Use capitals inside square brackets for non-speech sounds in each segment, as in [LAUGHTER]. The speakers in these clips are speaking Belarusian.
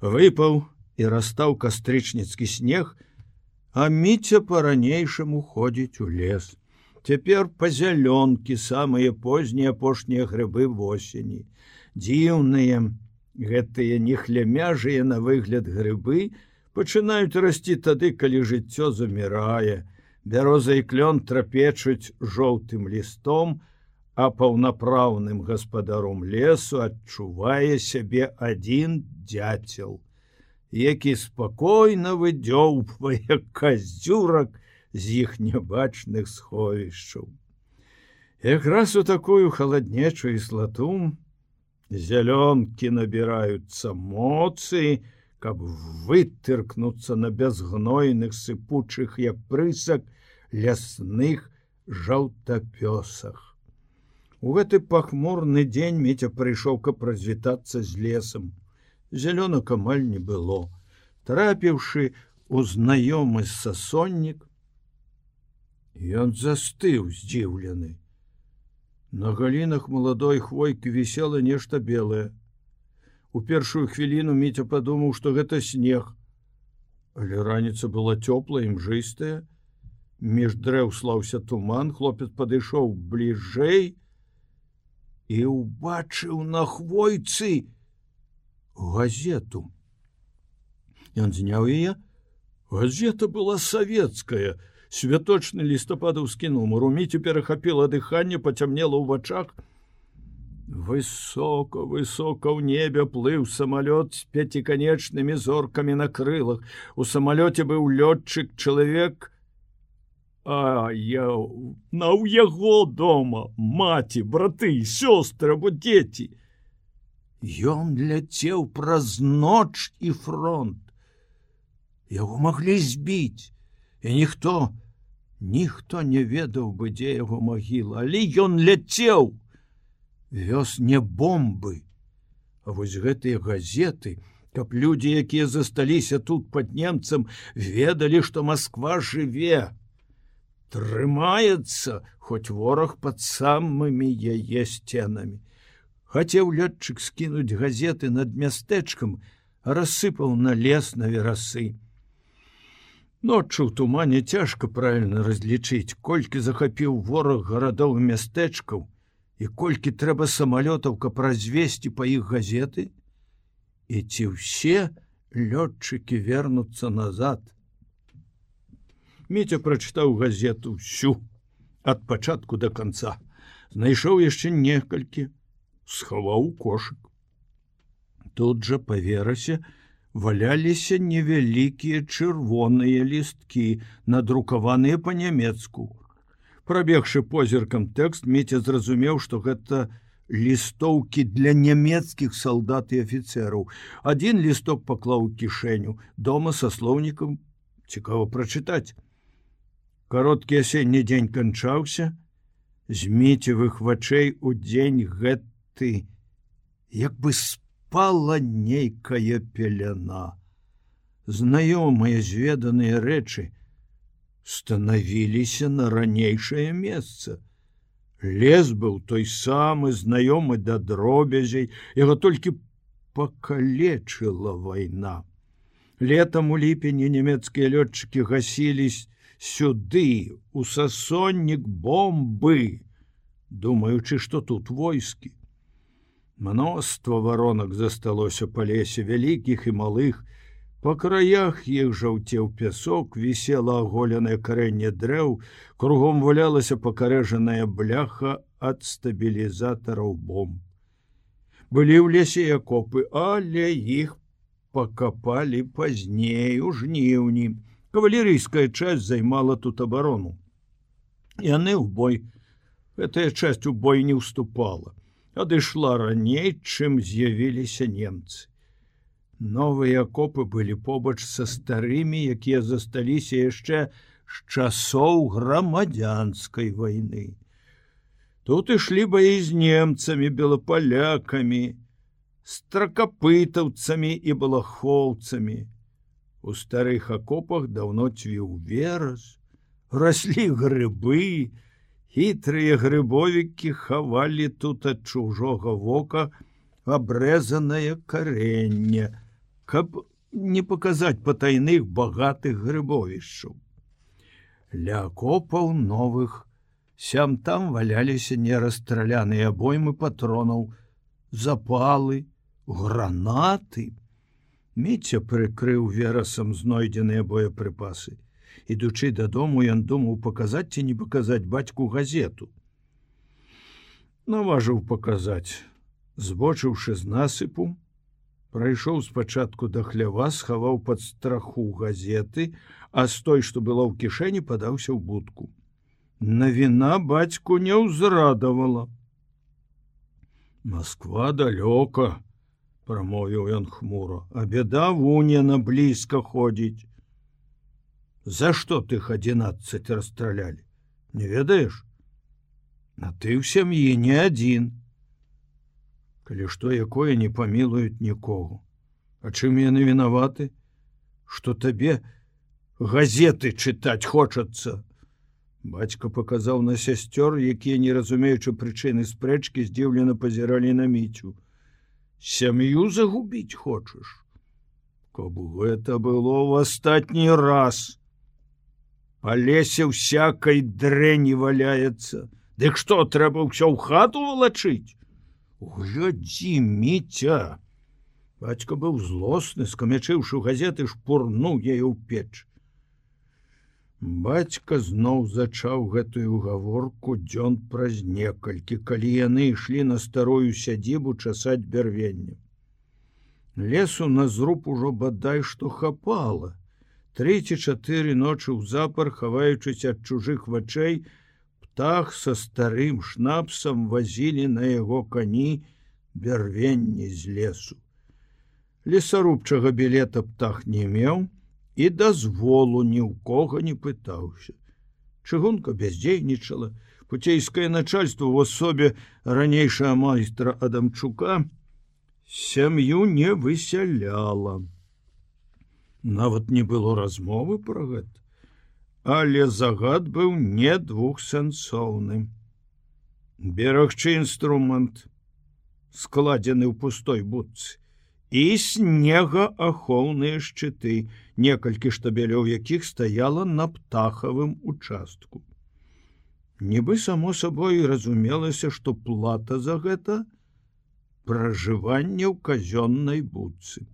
Выпаў і растаў кастрычніцкі снег, а міця па-ранейшаму ходзіць у лес. Цяпер па зялёнкі самыя познія апошнія грыбы восені. Дзіўныя, гэтыя нехлямяжыя на выгляд грыбы пачынаюць расці тады, калі жыццё замірае. Бяроза і клён трапечуць жоўтым лістом, а паўнапраўным гаспадаром лесу адчувае сябе адзін дзяцел, які спакойна выдзёўбвае [LAUGHS] казюрак з іх нябачных сховішчаў. Якраз у такую халаднечую слату зялёнкі набіраюцца моцы, каб вытыркнуцца на бязгнойных сыпучых як прысак лясных жаўтапёсах. У гэты пахмурны дзень міця прыйшоў, каб развітацца з лесам. Зялёнак амаль не было. Трапіўшы у знаёмы сасоннік, Ён застыў здзіўлены. На галінах маладой хвойкі вісела нешта белае. У першую хвіліну міця падумаў, што гэта снег. Але раніца была цёплая імжыстая. Між дрэў слаўся туман, хлопец падышоў бліжэй і ўбачыў на хвойцы газету. Ён зняў яе. Газета была савецкая, святочны лістападаўскі нумар уміце перахапіла дыханне пацямнела ў вачах высоко высоко ў небе плыў самалёт з пяціканечнымі зоркамі на крылах у самалёце быў лётчык чалавек а я на ў яго дома маці браты сёстры або дзеці. Ён ляцеў праз ноч і фронт. Яго маглі збіць і ніхто ніхто не ведаў бы дзе яго магіла. Але ён ляцеў вёс не бомбы. А вось гэтыя газеты каб людзі якія засталіся тут под немцам ведалі што москва жыве трымаецца хоць вораг под самымі яе сценамі. Хацеў лётчык скінуць газеты над мястэчкам рассыпаў на лес на верасы. Ноччу ў тумане цяжка правильно разлічыць, колькі захапіў вораг гарадоў і мястэчкаў і колькі трэба самалётаў, каб развесці па іх газеты. І ці ўсе лётчыкі вернуцца назад. Міця прачытаў газету всю ад пачатку до конца. Знайшоў яшчэ некалькі, схаваў кошык. Тут жа па верасе, валяліся невялікія чырвоныя лісткі, надрукаваныя па-нямецку. Прабегшы позіркам тэкст меце зразумеў, што гэта лістоўкі для нямецкіх салдат і афіцераў. Адзін лісток паклаў кішэню дома са слоўнікам цікава прачытаць. Кароткі асенні дзень канчаўся, зміцевых вачэй у дзень гэты як бы спа пала нейкая пеляна. Знаёмыя зведаныя рэчы станавіліся на ранейшае месца. Лес быў той самы знаёмы да дробязей, яго толькі пакалечыла вайна. Летам у ліпені нямецкія лётчыкі гасілись сюды, у сасоннік бомбы, думаючы, што тут войскі. Мноства воронок засталося па лесе вялікіх і малых. Па краях іх жаўцеў пясок, вісела аголенае карэнне дрэў, кругом валялася пакарэжаная бляха ад стабілізатараў бомб. Былі ў лесе акопы, але іх пакапалі пазней у жніўні. Кавалерыйская часть займала тут абарону. Яны ў бой, гэтая часть у бой не ўступала адышла раней, чым з'явіліся немцы. Новыя акопы былі побач са старымі, якія засталіся яшчэ з часоў грамадзянскай войны. Тут ішлі баі з немцамі, белапалякамі, стракапытаўцамі і балахоўцамі. У старых акопах даўно цвіў верас, раслі грыбы, хітрыя грыбовікі хавалі тут ад чужога вока абрэзанае карэнне каб не паказаць патайных багатых грыбовішчаў. Ля копаў новых сям там валяліся нерастраляныя абоймы патронаў, запалы, гранаты. Міця прыкрыў верасам знойдзеныя боепрыпасы. Ідучы дадому, ён думаў паказаць ці не паказаць бацьку газету. Наважыў паказаць, збочыўшы з насыпу, прайшоў спачатку да хлява, схаваў пад страху газеты, а з той, што было ў кішэні, падаўся ў будку. Навіна бацьку не ўзрадавала. Москва далёка, прамовіў ён хмуро, а беда вунена блізка ходзіць. За што тых 11 расстралялі? Не ведаеш? А ты ў сям'і не адзін. Калі што якое не памілуюць нікого. А чым яны вінаваты, што табе газеты чытаць хочацца. Бацька паказаў на сясцёр, якія, не разумеючы прычыны спрэчкі, здзіўлена пазіралі на міцю. Сям'ю загубіць хочаш. Каб гэта было ў астатні раз. Па лесе всякой дрэні валяецца. Дык што трэба ўсё ў хату валачыць? Глядзі міця. Бацька быў злосны, скамячыўшы газеты, шпурнуў яе ў печ. Бацька зноў зачаў гэтую гаворку дзён праз некалькі, калі яны ішлі на старую сядзібу часаць бярвенне. Лесу на зруб ужо бадай што хапала. Тры ці чатыры ночы ў запар, хаваючыся ад чужых вачэй, птах са старым шнапсам вазілі на яго кані бярвенні з лесу. Лесарубчага білета птах не меў, і дазволу ні ў кого не пытаўся. Чыгунка бяздзейнічала, пуцейскае начальство в асобе ранейшая майстра Адамчука сям'ю не высяляла. Нават не было размовы пра гэта, але загад быў не двухсэнсоўным. Берагчы інструмент складзены ў пустой будцы і снегаахоўныя шчыты, некалькі штабелёў якіх стаяла на птахавым участку. Нібы само сабой разумелася, што плата за гэта пражыванне ў казённай будцы.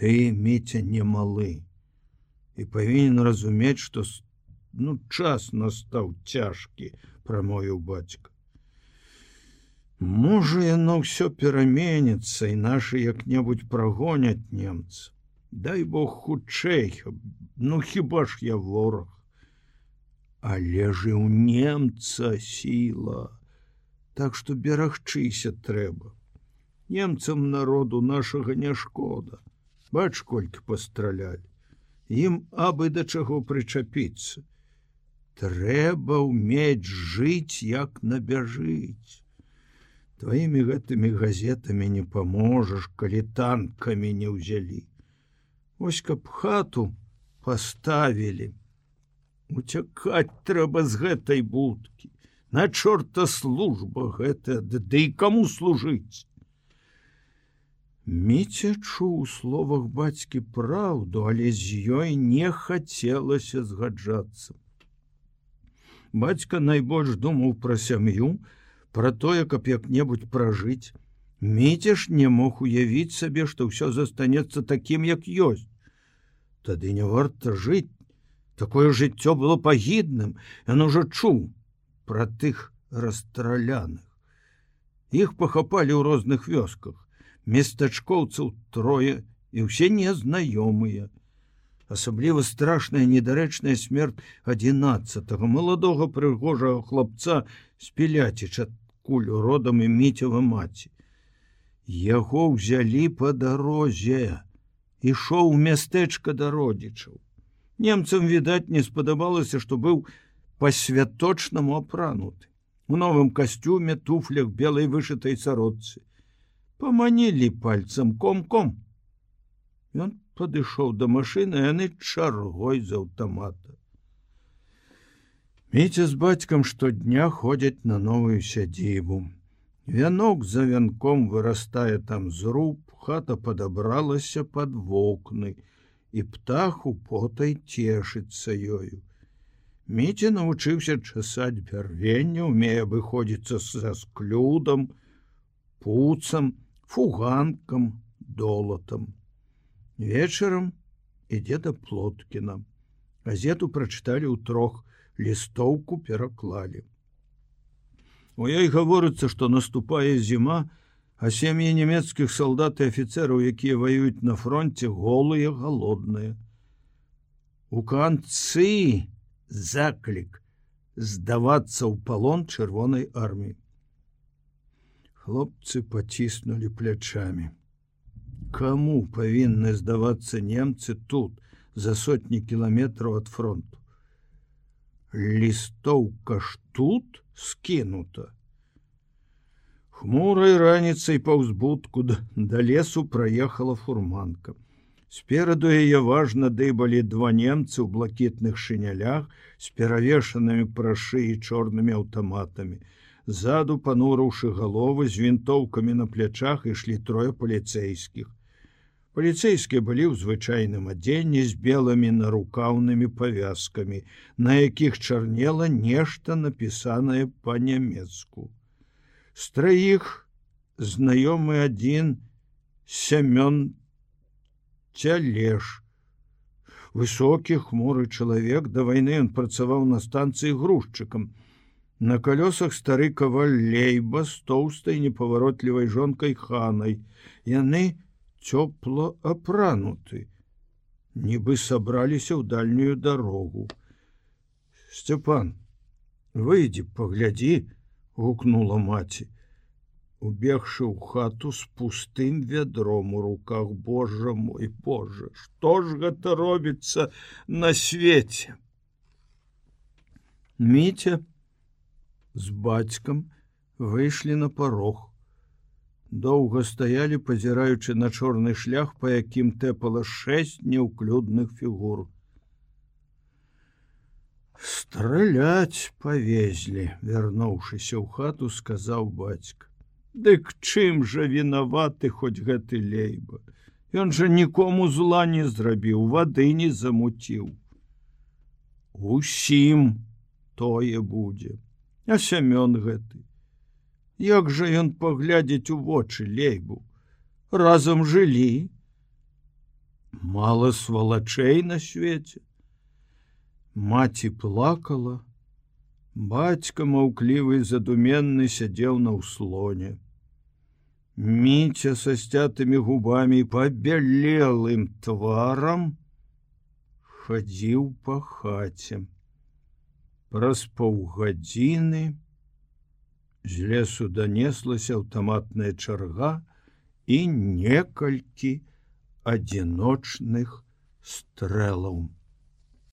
Ты міця немалы і павінен разумець, што ну час настаў цяжкі, прамовіў бацька. Можа яно ўсё пераменіцца і нашы як-небудзь прагоняць немцы. Дай Бог хутчэй, ну хіба ж я вораг. Але ж у немца сіла, Так што берагчыся трэба. Немцам народу нашага не шкода. Бач колькі пастралялі. Ім абы да чаго прычапіцца. Трэба ўмець жыць, як набяжыць твоими гэтымі газетами не паможаш калі танкамі не ўзялі. Ось каб хату поставілі уцякаць трэба з гэтай будкі. На чорта служба гэта ды і каму служыць? Міця чуў у словах бацькі праўду, але з ёй не хацелася згаджацца. Бацька найбольш думаў пра сям'ю, про тое каб як-небудзь пражыць міцеш не мог уявіць сабе што ўсё застанецца такім як ёсць. Тады не варта жыць. Такое жыццё было пагідным. Ён ужо чуў про тых расстраляных. Іх пахапалі ў розных вёсках. Местачкоўцаў трое і ўсе незнаёмыя. Асабліва страшная недарэчная смерть 11 маладога прыгожага хлопца спіляціча куль родам і міцева маці. Яго ўзялі по дарозе, ішоў у мястэчка да родзічаў. Немцам відаць не спадабалася, што быў па-святочнаму апрануты. У новым касцюме туфлях белай вышытай сародцы. Паманілі пальцам ком-ком. Ён падышоў да машыны, яны чаргой з аўтамата. Міця з бацькам штодня ходзяць на новую сядзібу. Вянок за вянком вырастае там зруб, хата падабралася под вокны, і птаху потай цешыцца ёю. Міця навучыўся часаць бярвення, умее выходзіцца са склюдам, пуцам, фуганкам, долатам. Вечарам ідзе да плоткіна. Газету прачыталі ў трох, лістоўку пераклалі. У ёй гаворыцца, што наступае зіма, а сем'і нямецкіх салдат і афіцераў, якія ваююць на фронте голыя галодныя. У канцы заклік здавацца ў палон чырвонай арміі. Хлопцы паціснулі плячамі. Каму павінны здавацца немцы тут за сотні кіламетраў ад фронту? Лістоўка ж тут скінута. Хмурай раніцай па ўзбудку да, лесу праехала фурманка. Спераду яе важна дыбалі два немцы ў блакітных шынялях з перавешанымі прашы і чорнымі аўтаматамі. Ззаду панурыўшы галовы з вінтоўкамі на плячах ішлі трое паліцэйскіх. Паліцейскія былі ў звычайным адзенні з белымі нарукаўнымі павязкамі, на якіх чарнела нешта напісанае па-нямецку. З траіх знаёмы адзін сямён цялеж. Высокі хмуры чалавек да вайны ён працаваў на станцыі грузчыкам. На калёсах стары каваль лейба з тоўстай непаваротлівай жонкай ханай. Яны, цёпла апрануты нібы сабраліся ў дальнюю дарогу Сцяпан выйдзі паглядзі гукнула маці убегшы ў хату з пустым вядром у руках Божа мой Боже што ж гэта робіцца на свеце Міця з бацькам выйшлі на парог доўга стаялі пазіраючы на чорны шлях па якім тэпала шэсць неўклюдных фігур. Страляць павезлі вярнуўшыся ў хату сказаў бацька. Дык чым жа вінаваты хоць гэты лейба? Ён жа нікому зла не зрабіў вады не замуціў усім тое будзе а сямён гэты Як жа ён паглядзець у вочы лейбу? Разам жылі. Мало свалачэй на свеце. Маці плакала. Бацька маўклівы задуменны сядзеў на ўслоне. Міця са сцятымі губамі пабялелым тварам хадзіў па хаце. Праз паўгадзіны з лесу данеслася аўтаматная чарга і некалькі адзіночных стрэлаў.